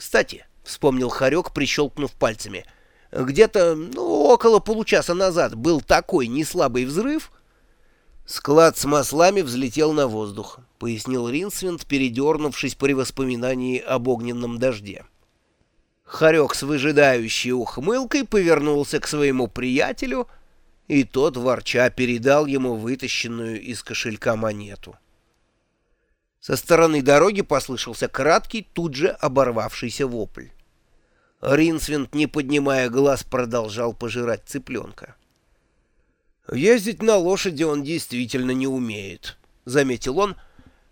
Кстати, — вспомнил Харек, прищелкнув пальцами, — где-то ну, около получаса назад был такой неслабый взрыв. Склад с маслами взлетел на воздух, — пояснил Ринсвинд, передернувшись при воспоминании об огненном дожде. Харек с выжидающей ухмылкой повернулся к своему приятелю, и тот, ворча, передал ему вытащенную из кошелька монету. Со стороны дороги послышался краткий, тут же оборвавшийся вопль. Ринсвинд, не поднимая глаз, продолжал пожирать цыпленка. «Ездить на лошади он действительно не умеет», — заметил он,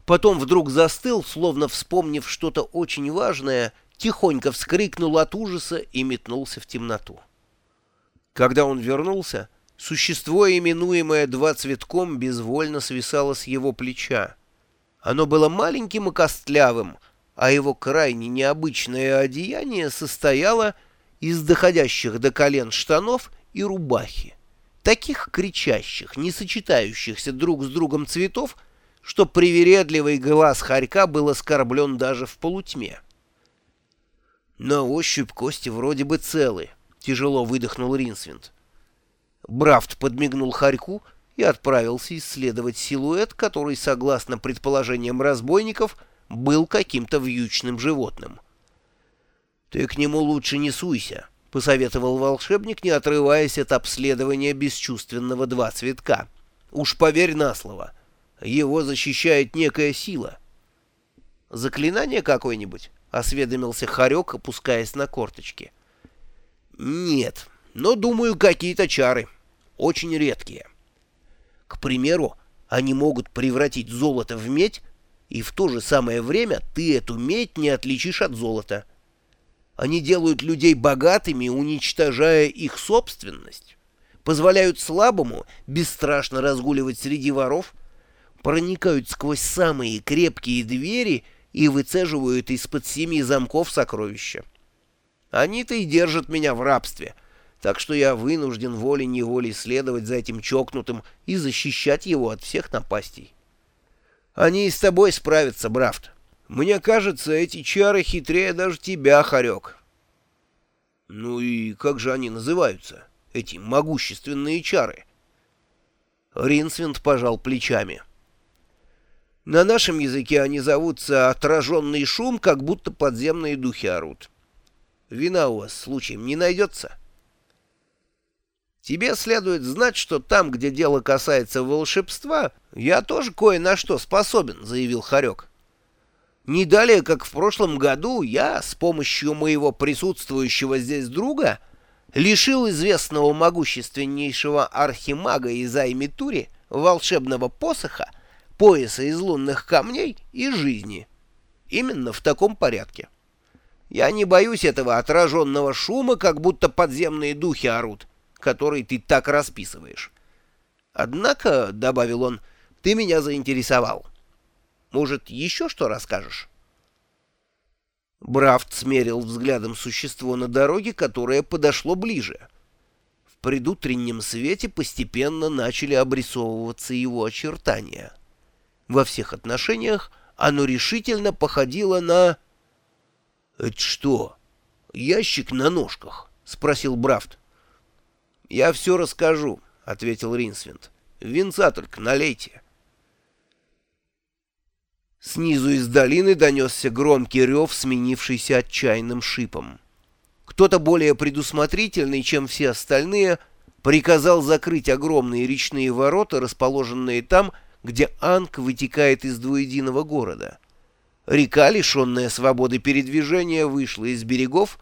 потом вдруг застыл, словно вспомнив что-то очень важное, тихонько вскрикнул от ужаса и метнулся в темноту. Когда он вернулся, существо, именуемое два цветком, безвольно свисало с его плеча. Оно было маленьким и костлявым, а его крайне необычное одеяние состояло из доходящих до колен штанов и рубахи, таких кричащих, не сочетающихся друг с другом цветов, что привередливый глаз хорька был оскорблен даже в полутьме. На ощупь кости вроде бы целы, тяжело выдохнул Ринсвинд. Брафт подмигнул хорьку — и отправился исследовать силуэт, который, согласно предположениям разбойников, был каким-то вьючным животным. «Ты к нему лучше не суйся», — посоветовал волшебник, не отрываясь от обследования бесчувственного два цветка. «Уж поверь на слово, его защищает некая сила». «Заклинание какое-нибудь?» — осведомился Харек, опускаясь на корточки. «Нет, но, думаю, какие-то чары. Очень редкие». К примеру, они могут превратить золото в медь, и в то же самое время ты эту медь не отличишь от золота. Они делают людей богатыми, уничтожая их собственность, позволяют слабому бесстрашно разгуливать среди воров, проникают сквозь самые крепкие двери и выцеживают из-под семи замков сокровища. Они-то и держат меня в рабстве — так что я вынужден волей-неволей следовать за этим чокнутым и защищать его от всех напастей. Они и с тобой справятся, Брафт. Мне кажется, эти чары хитрее даже тебя, Харек. Ну и как же они называются, эти могущественные чары? Ринсвинд пожал плечами. На нашем языке они зовутся «отраженный шум», как будто подземные духи орут. Вина у вас случаем не найдется?» Тебе следует знать, что там, где дело касается волшебства, я тоже кое на что способен, — заявил Харек. Не далее, как в прошлом году, я с помощью моего присутствующего здесь друга лишил известного могущественнейшего архимага из Аймитури волшебного посоха, пояса из лунных камней и жизни. Именно в таком порядке. Я не боюсь этого отраженного шума, как будто подземные духи орут который ты так расписываешь. Однако, — добавил он, — ты меня заинтересовал. Может, еще что расскажешь? Брафт смерил взглядом существо на дороге, которое подошло ближе. В предутреннем свете постепенно начали обрисовываться его очертания. Во всех отношениях оно решительно походило на... — Это что, ящик на ножках? — спросил Брафт. «Я все расскажу», — ответил Ринсвинд. «Винца только налейте». Снизу из долины донесся громкий рев, сменившийся отчаянным шипом. Кто-то более предусмотрительный, чем все остальные, приказал закрыть огромные речные ворота, расположенные там, где Анг вытекает из двуединого города. Река, лишенная свободы передвижения, вышла из берегов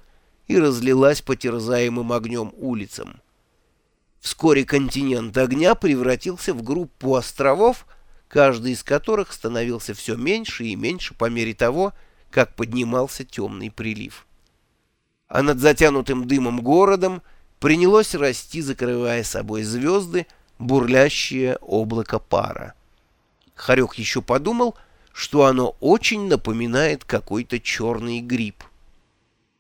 и разлилась по терзаемым огнем улицам. Вскоре континент огня превратился в группу островов, каждый из которых становился все меньше и меньше по мере того, как поднимался темный прилив. А над затянутым дымом городом принялось расти, закрывая собой звезды, бурлящее облако пара. Харек еще подумал, что оно очень напоминает какой-то черный гриб.